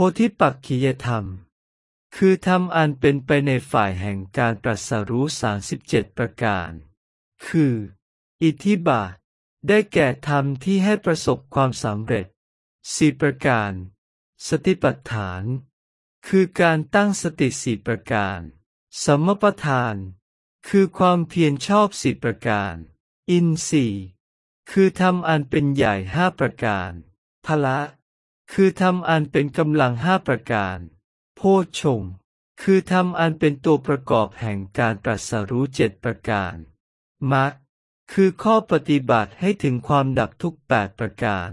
พธิปักขิยธรรม คือธรรมอันเป็นไปในฝ่ายแห่งการตรัสรู้สามสิบเจ็ดประการ คือ อิทธิบาท ได้แก่ธรรมที่ให้ประสบความสำเร็จสี่ประการ สติปัฏฐาน คือการตั้งสติสี่ประการ สมปทาน คือความเพียรชอบสี่ประการ อินทรีย์คือธรรมอันเป็นใหญ่ห้าประการพละ คือธรรมอันเป็นกำลังห้าประการ โพชฌงคือธรรมอันเป็นตัวประกอบแห่งการตรัสรู้เจ็ดประการมรรคคือข้อปฏิบัติให้ถึงความดับทุกแปดประการ